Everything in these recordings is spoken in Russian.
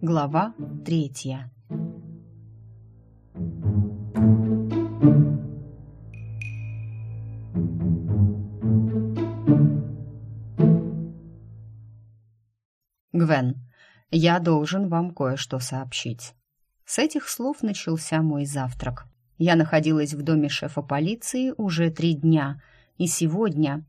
Глава третья Гвен, я должен вам кое-что сообщить. С этих слов начался мой завтрак. Я находилась в доме шефа полиции уже три дня, и сегодня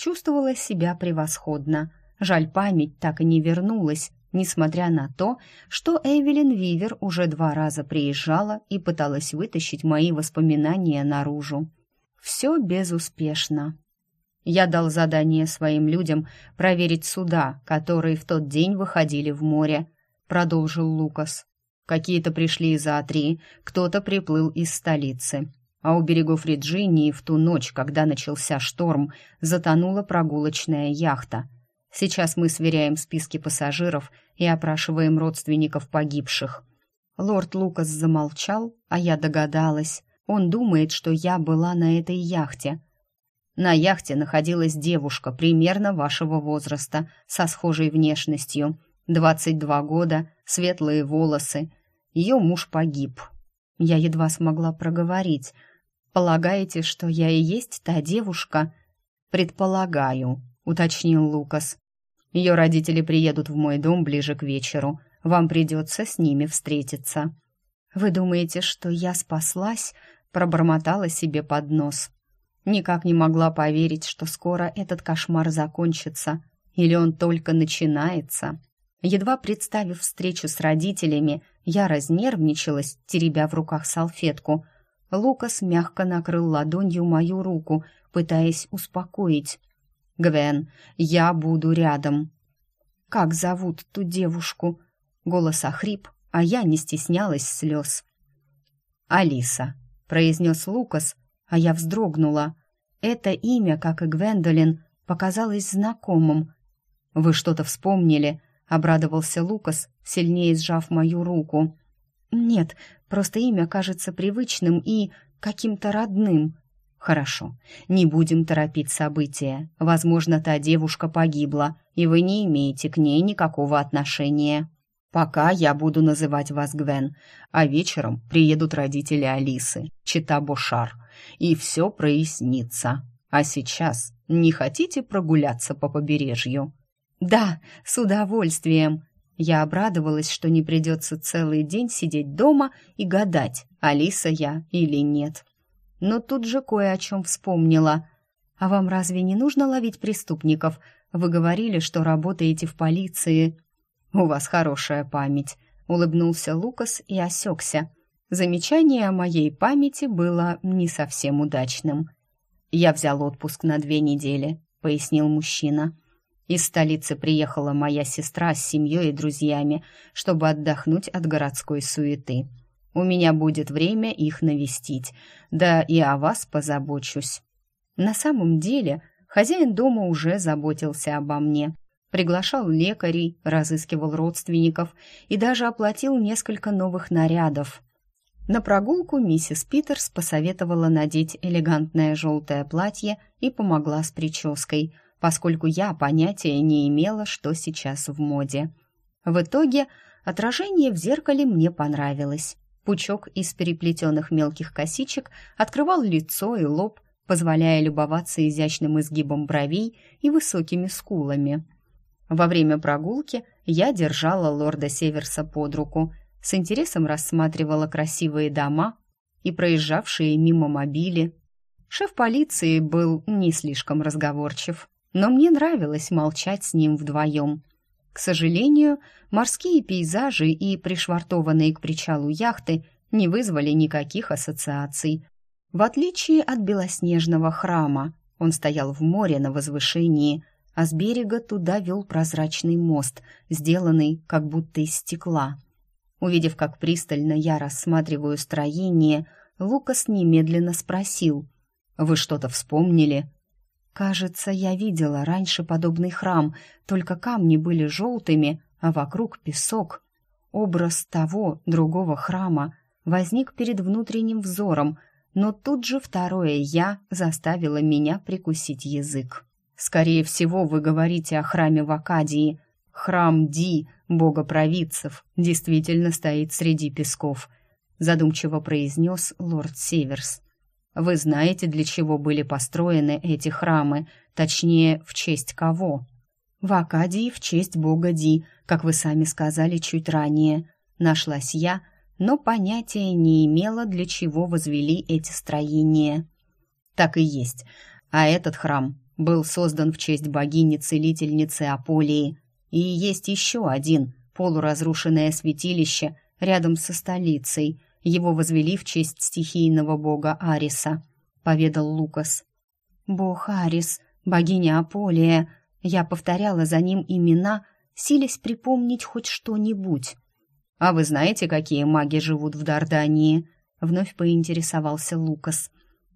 чувствовала себя превосходно. Жаль, память так и не вернулась, несмотря на то, что Эвелин Вивер уже два раза приезжала и пыталась вытащить мои воспоминания наружу. Все безуспешно. Я дал задание своим людям проверить суда, которые в тот день выходили в море, продолжил Лукас. Какие-то пришли из Атри, кто-то приплыл из столицы. А у берегов Риджинии в ту ночь, когда начался шторм, затонула прогулочная яхта. Сейчас мы сверяем списки пассажиров и опрашиваем родственников погибших. Лорд Лукас замолчал, а я догадалась. Он думает, что я была на этой яхте — на яхте находилась девушка примерно вашего возраста, со схожей внешностью. 22 года, светлые волосы. Ее муж погиб. Я едва смогла проговорить. «Полагаете, что я и есть та девушка?» «Предполагаю», — уточнил Лукас. «Ее родители приедут в мой дом ближе к вечеру. Вам придется с ними встретиться». «Вы думаете, что я спаслась?» — пробормотала себе под нос. Никак не могла поверить, что скоро этот кошмар закончится, или он только начинается. Едва представив встречу с родителями, я разнервничалась, теребя в руках салфетку. Лукас мягко накрыл ладонью мою руку, пытаясь успокоить. «Гвен, я буду рядом». «Как зовут ту девушку?» Голос охрип, а я не стеснялась слез. «Алиса», — произнес Лукас, а я вздрогнула. Это имя, как и Гвендолин, показалось знакомым. «Вы что-то вспомнили?» — обрадовался Лукас, сильнее сжав мою руку. «Нет, просто имя кажется привычным и каким-то родным». «Хорошо, не будем торопить события. Возможно, та девушка погибла, и вы не имеете к ней никакого отношения. Пока я буду называть вас Гвен, а вечером приедут родители Алисы, чита Бошар и все прояснится. А сейчас не хотите прогуляться по побережью? Да, с удовольствием. Я обрадовалась, что не придется целый день сидеть дома и гадать, Алиса я или нет. Но тут же кое о чем вспомнила. А вам разве не нужно ловить преступников? Вы говорили, что работаете в полиции. У вас хорошая память, улыбнулся Лукас и осекся. Замечание о моей памяти было не совсем удачным. «Я взял отпуск на две недели», — пояснил мужчина. «Из столицы приехала моя сестра с семьей и друзьями, чтобы отдохнуть от городской суеты. У меня будет время их навестить, да и о вас позабочусь». На самом деле хозяин дома уже заботился обо мне, приглашал лекарей, разыскивал родственников и даже оплатил несколько новых нарядов. На прогулку миссис Питерс посоветовала надеть элегантное желтое платье и помогла с прической, поскольку я понятия не имела, что сейчас в моде. В итоге отражение в зеркале мне понравилось. Пучок из переплетенных мелких косичек открывал лицо и лоб, позволяя любоваться изящным изгибом бровей и высокими скулами. Во время прогулки я держала лорда Северса под руку – с интересом рассматривала красивые дома и проезжавшие мимо мобили. Шеф полиции был не слишком разговорчив, но мне нравилось молчать с ним вдвоем. К сожалению, морские пейзажи и пришвартованные к причалу яхты не вызвали никаких ассоциаций. В отличие от белоснежного храма, он стоял в море на возвышении, а с берега туда вел прозрачный мост, сделанный как будто из стекла. Увидев, как пристально я рассматриваю строение, Лукас немедленно спросил. «Вы что-то вспомнили?» «Кажется, я видела раньше подобный храм, только камни были желтыми, а вокруг песок. Образ того, другого храма возник перед внутренним взором, но тут же второе «я» заставило меня прикусить язык. Скорее всего, вы говорите о храме в Акадии. Храм Ди, бога провидцев, действительно стоит среди песков, задумчиво произнес лорд Северс. Вы знаете, для чего были построены эти храмы, точнее, в честь кого? В Акадии в честь бога Ди, как вы сами сказали чуть ранее. Нашлась я, но понятия не имела, для чего возвели эти строения. Так и есть. А этот храм был создан в честь богини-целительницы Аполии. И есть еще один полуразрушенное святилище рядом со столицей. Его возвели в честь стихийного бога Ариса, поведал Лукас. Бог Арис, богиня Аполия. Я повторяла за ним имена, силясь припомнить хоть что-нибудь. А вы знаете, какие маги живут в Дардании? Вновь поинтересовался Лукас.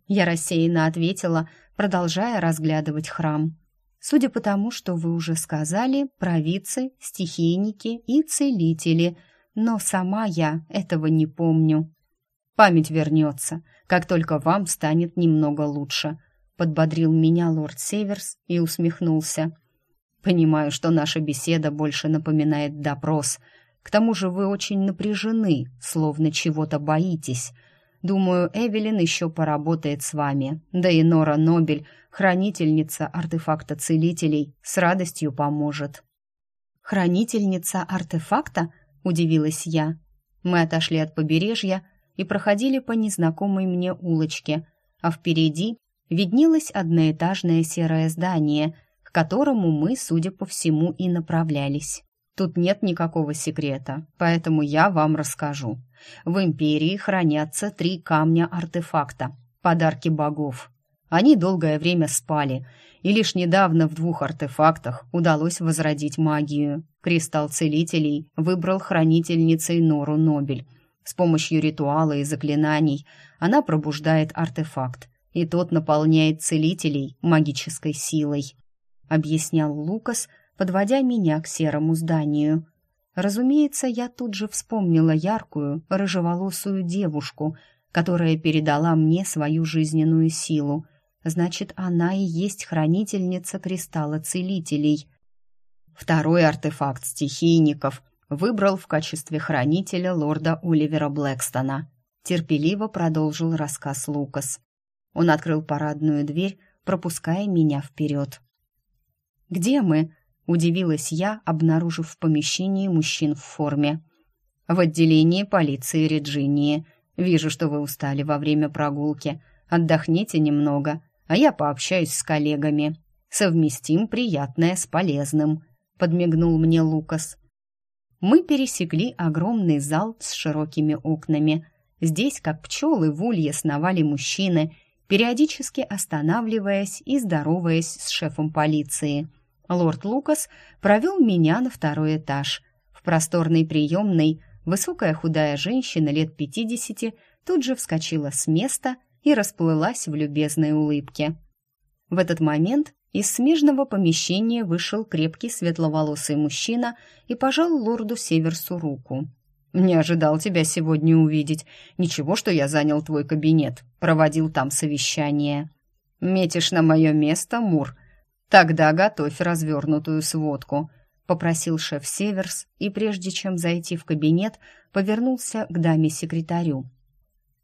Я рассеянно ответила, продолжая разглядывать храм. Судя по тому, что вы уже сказали, провидцы, стихийники и целители, но сама я этого не помню. Память вернется, как только вам станет немного лучше, подбодрил меня лорд Северс и усмехнулся. Понимаю, что наша беседа больше напоминает допрос. К тому же вы очень напряжены, словно чего-то боитесь. Думаю, Эвелин еще поработает с вами. Да и Нора Нобель, хранительница артефакта целителей, с радостью поможет. Хранительница артефакта? Удивилась я. Мы отошли от побережья и проходили по незнакомой мне улочке, а впереди виднелось одноэтажное серое здание, к которому мы, судя по всему, и направлялись. Тут нет никакого секрета, поэтому я вам расскажу. В империи хранятся три камня-артефакта, подарки богов. Они долгое время спали, и лишь недавно в двух артефактах удалось возродить магию. Кристалл целителей выбрал хранительницей Нору Нобель. С помощью ритуала и заклинаний она пробуждает артефакт, и тот наполняет целителей магической силой. Объяснял Лукас, подводя меня к серому зданию. Разумеется, я тут же вспомнила яркую, рыжеволосую девушку, которая передала мне свою жизненную силу. Значит, она и есть хранительница кристалла целителей. Второй артефакт стихийников выбрал в качестве хранителя лорда Оливера Блэкстона. Терпеливо продолжил рассказ Лукас. Он открыл парадную дверь, пропуская меня вперед. «Где мы?» Удивилась я, обнаружив в помещении мужчин в форме. «В отделении полиции Реджинии. Вижу, что вы устали во время прогулки. Отдохните немного, а я пообщаюсь с коллегами. Совместим приятное с полезным», — подмигнул мне Лукас. Мы пересекли огромный зал с широкими окнами. Здесь, как пчелы в улье, сновали мужчины, периодически останавливаясь и здороваясь с шефом полиции — Лорд Лукас провел меня на второй этаж. В просторной приемной высокая худая женщина лет пятидесяти тут же вскочила с места и расплылась в любезной улыбке. В этот момент из смежного помещения вышел крепкий светловолосый мужчина и пожал лорду Северсу руку. «Не ожидал тебя сегодня увидеть. Ничего, что я занял твой кабинет, проводил там совещание». «Метишь на мое место, Мур?» «Тогда готовь развернутую сводку», — попросил шеф Северс, и прежде чем зайти в кабинет, повернулся к даме-секретарю.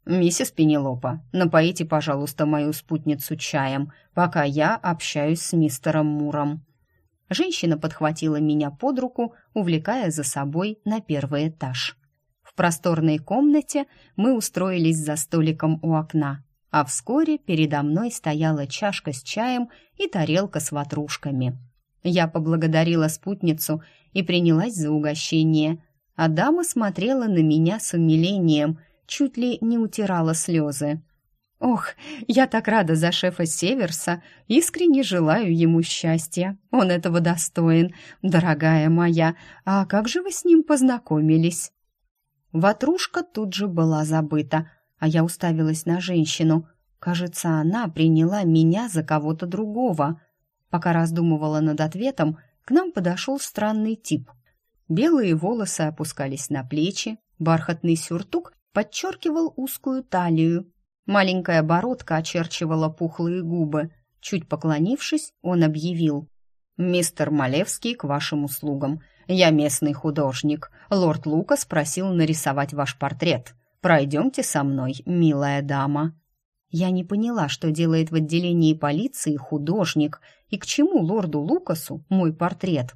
«Миссис Пенелопа, напоите, пожалуйста, мою спутницу чаем, пока я общаюсь с мистером Муром». Женщина подхватила меня под руку, увлекая за собой на первый этаж. В просторной комнате мы устроились за столиком у окна а вскоре передо мной стояла чашка с чаем и тарелка с ватрушками. Я поблагодарила спутницу и принялась за угощение, а дама смотрела на меня с умилением, чуть ли не утирала слезы. «Ох, я так рада за шефа Северса, искренне желаю ему счастья. Он этого достоин, дорогая моя. А как же вы с ним познакомились?» Ватрушка тут же была забыта, а я уставилась на женщину. Кажется, она приняла меня за кого-то другого. Пока раздумывала над ответом, к нам подошел странный тип. Белые волосы опускались на плечи, бархатный сюртук подчеркивал узкую талию, маленькая бородка очерчивала пухлые губы. Чуть поклонившись, он объявил. «Мистер Малевский к вашим услугам. Я местный художник. Лорд Лукас просил нарисовать ваш портрет. Пройдемте со мной, милая дама». Я не поняла, что делает в отделении полиции художник и к чему лорду Лукасу мой портрет.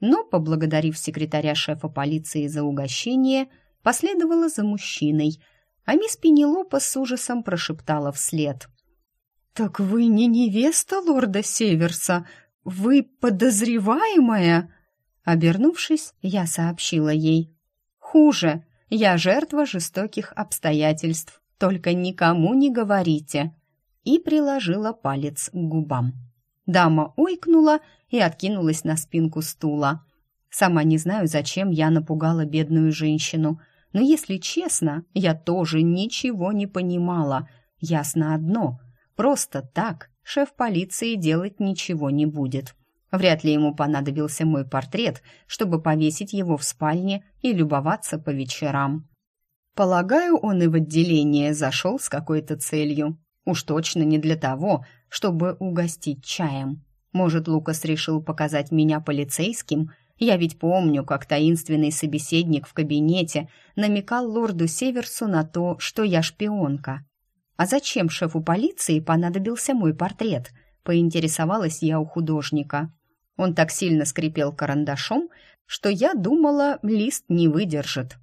Но, поблагодарив секретаря шефа полиции за угощение, последовала за мужчиной, а мисс Пенелопа с ужасом прошептала вслед. «Так вы не невеста лорда Северса, вы подозреваемая?» Обернувшись, я сообщила ей. «Хуже, я жертва жестоких обстоятельств, только никому не говорите». И приложила палец к губам. Дама ойкнула и откинулась на спинку стула. Сама не знаю, зачем я напугала бедную женщину, но, если честно, я тоже ничего не понимала. Ясно одно — просто так шеф полиции делать ничего не будет. Вряд ли ему понадобился мой портрет, чтобы повесить его в спальне и любоваться по вечерам. Полагаю, он и в отделение зашел с какой-то целью. Уж точно не для того, чтобы угостить чаем. Может, Лукас решил показать меня полицейским? Я ведь помню, как таинственный собеседник в кабинете намекал лорду Северсу на то, что я шпионка. А зачем шефу полиции понадобился мой портрет? Поинтересовалась я у художника. Он так сильно скрипел карандашом, что я думала, лист не выдержит.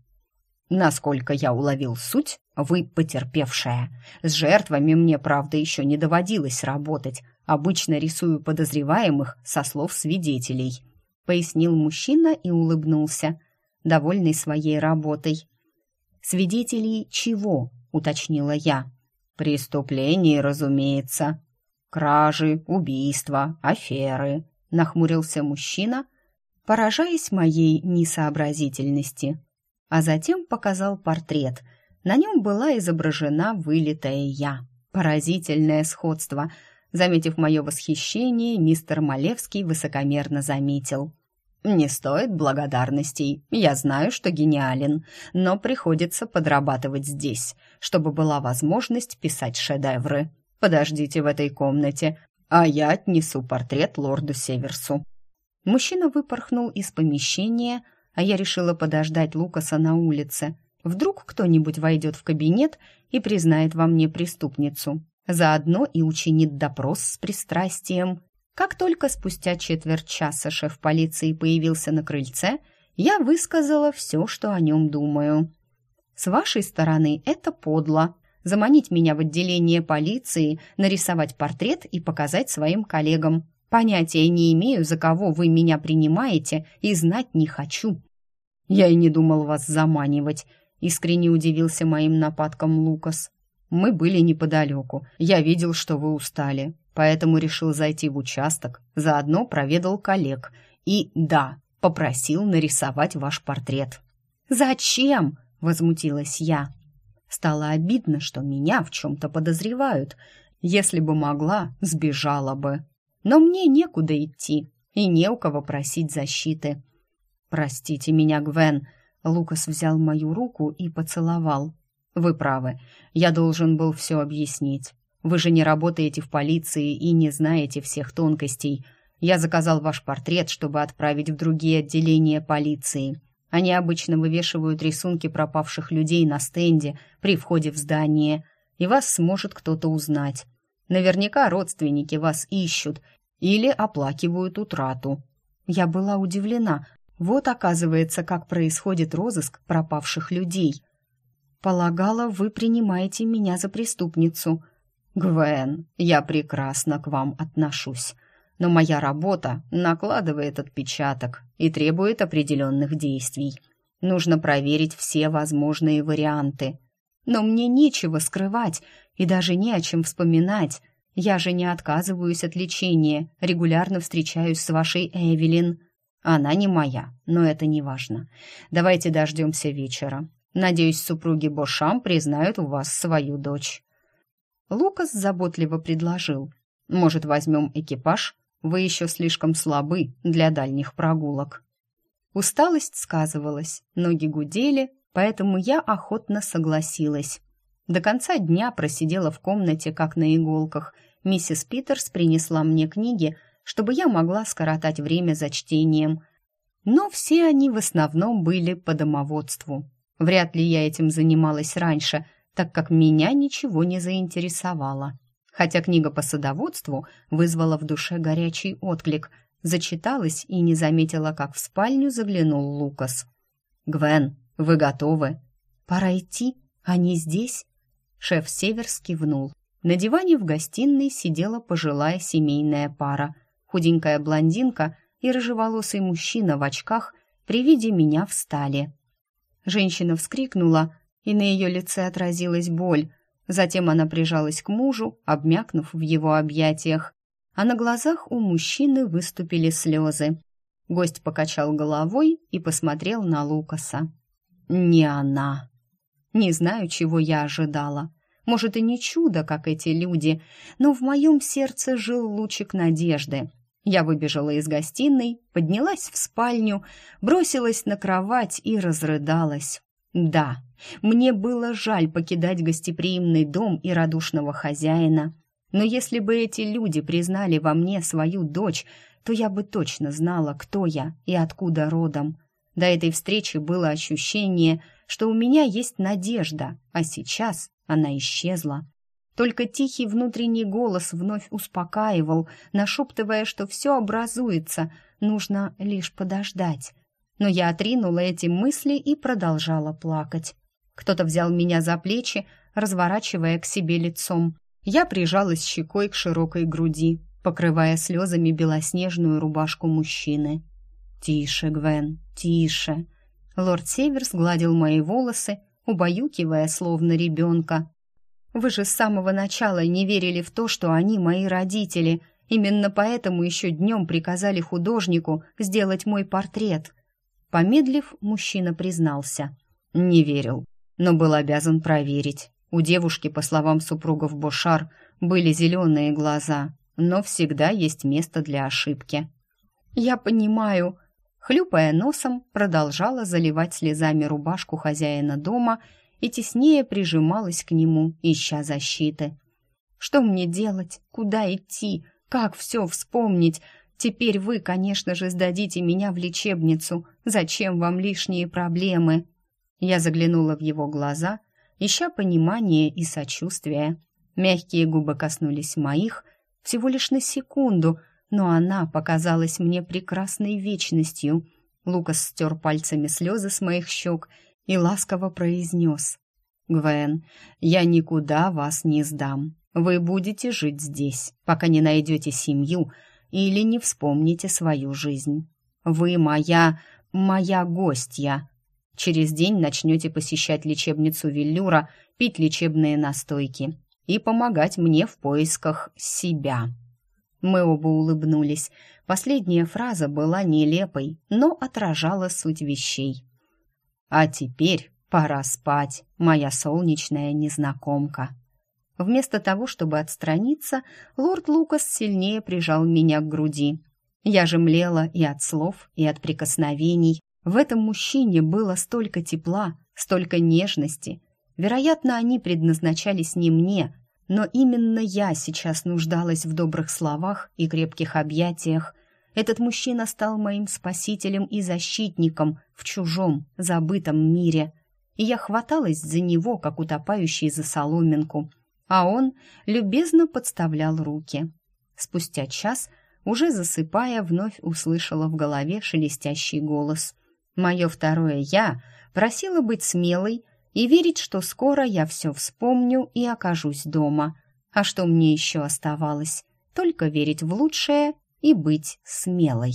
Насколько я уловил суть, вы потерпевшая. С жертвами мне, правда, еще не доводилось работать. Обычно рисую подозреваемых со слов свидетелей, пояснил мужчина и улыбнулся, довольный своей работой. Свидетелей чего? уточнила я. Преступлений, разумеется. Кражи, убийства, аферы, нахмурился мужчина, поражаясь моей несообразительности. А затем показал портрет. На нем была изображена вылитая я. Поразительное сходство. Заметив мое восхищение, мистер Малевский высокомерно заметил. «Не стоит благодарностей. Я знаю, что гениален, но приходится подрабатывать здесь, чтобы была возможность писать шедевры. Подождите в этой комнате, а я отнесу портрет лорду Северсу». Мужчина выпорхнул из помещения, а я решила подождать Лукаса на улице. Вдруг кто-нибудь войдет в кабинет и признает во мне преступницу. Заодно и учинит допрос с пристрастием. Как только спустя четверть часа шеф полиции появился на крыльце, я высказала все, что о нем думаю. С вашей стороны это подло, заманить меня в отделение полиции, нарисовать портрет и показать своим коллегам. Понятия не имею, за кого вы меня принимаете, и знать не хочу. Я и не думал вас заманивать, искренне удивился моим нападкам Лукас. Мы были неподалеку. Я видел, что вы устали, поэтому решил зайти в участок, заодно проведал коллег и, да, попросил нарисовать ваш портрет. «Зачем?» — возмутилась я. Стало обидно, что меня в чем-то подозревают. Если бы могла, сбежала бы. Но мне некуда идти и не у кого просить защиты. «Простите меня, Гвен», — Лукас взял мою руку и поцеловал. «Вы правы, я должен был все объяснить. Вы же не работаете в полиции и не знаете всех тонкостей. Я заказал ваш портрет, чтобы отправить в другие отделения полиции. Они обычно вывешивают рисунки пропавших людей на стенде при входе в здание, и вас сможет кто-то узнать. Наверняка родственники вас ищут или оплакивают утрату. Я была удивлена. Вот, оказывается, как происходит розыск пропавших людей. Полагала, вы принимаете меня за преступницу. Гвен, я прекрасно к вам отношусь но моя работа накладывает отпечаток и требует определенных действий. Нужно проверить все возможные варианты. Но мне нечего скрывать и даже не о чем вспоминать. Я же не отказываюсь от лечения, регулярно встречаюсь с вашей Эвелин. Она не моя, но это не важно. Давайте дождемся вечера. Надеюсь, супруги Бошам признают у вас свою дочь. Лукас заботливо предложил. Может, возьмем экипаж? Вы еще слишком слабы для дальних прогулок. Усталость сказывалась, ноги гудели, поэтому я охотно согласилась. До конца дня просидела в комнате, как на иголках, Миссис Питерс принесла мне книги, чтобы я могла скоротать время за чтением. Но все они в основном были по домоводству. Вряд ли я этим занималась раньше, так как меня ничего не заинтересовало. Хотя книга по садоводству вызвала в душе горячий отклик, зачиталась и не заметила, как в спальню заглянул Лукас. «Гвен, вы готовы?» «Пора идти? Они здесь?» Шеф Север скивнул. На диване в гостиной сидела пожилая семейная пара. Худенькая блондинка и рыжеволосый мужчина в очках при виде меня встали. Женщина вскрикнула, и на ее лице отразилась боль. Затем она прижалась к мужу, обмякнув в его объятиях, а на глазах у мужчины выступили слезы. Гость покачал головой и посмотрел на Лукаса. «Не она!» Не знаю, чего я ожидала. Может, и не чудо, как эти люди, но в моем сердце жил лучик надежды. Я выбежала из гостиной, поднялась в спальню, бросилась на кровать и разрыдалась. Да, мне было жаль покидать гостеприимный дом и радушного хозяина, но если бы эти люди признали во мне свою дочь, то я бы точно знала, кто я и откуда родом. До этой встречи было ощущение, что у меня есть надежда, а сейчас она исчезла. Только тихий внутренний голос вновь успокаивал, нашептывая, что все образуется, нужно лишь подождать. Но я отринула эти мысли и продолжала плакать. Кто-то взял меня за плечи, разворачивая к себе лицом. Я прижалась щекой к широкой груди, покрывая слезами белоснежную рубашку мужчины. «Тише, Гвен, тише!» Лорд Северс гладил мои волосы, убаюкивая, словно ребенка. «Вы же с самого начала не верили в то, что они мои родители. Именно поэтому еще днем приказали художнику сделать мой портрет». Помедлив, мужчина признался. «Не верил, но был обязан проверить. У девушки, по словам супругов Бошар, были зеленые глаза, но всегда есть место для ошибки». «Я понимаю», хлюпая носом, продолжала заливать слезами рубашку хозяина дома и теснее прижималась к нему, ища защиты. «Что мне делать? Куда идти? Как все вспомнить? Теперь вы, конечно же, сдадите меня в лечебницу. Зачем вам лишние проблемы?» Я заглянула в его глаза, ища понимания и сочувствия. Мягкие губы коснулись моих всего лишь на секунду — но она показалась мне прекрасной вечностью. Лукас стер пальцами слезы с моих щек и ласково произнес. «Гвен, я никуда вас не сдам. Вы будете жить здесь, пока не найдете семью или не вспомните свою жизнь. Вы моя... моя гостья. Через день начнете посещать лечебницу Веллюра, пить лечебные настойки и помогать мне в поисках себя». Мы оба улыбнулись. Последняя фраза была нелепой, но отражала суть вещей. «А теперь пора спать, моя солнечная незнакомка». Вместо того, чтобы отстраниться, лорд Лукас сильнее прижал меня к груди. Я же млела и от слов, и от прикосновений. В этом мужчине было столько тепла, столько нежности. Вероятно, они предназначались не мне, но именно я сейчас нуждалась в добрых словах и крепких объятиях. Этот мужчина стал моим спасителем и защитником в чужом, забытом мире. И я хваталась за него, как утопающий за соломинку, а он любезно подставлял руки. Спустя час, уже засыпая, вновь услышала в голове шелестящий голос. Мое второе «я» просило быть смелой, и верить, что скоро я все вспомню и окажусь дома. А что мне еще оставалось? Только верить в лучшее и быть смелой.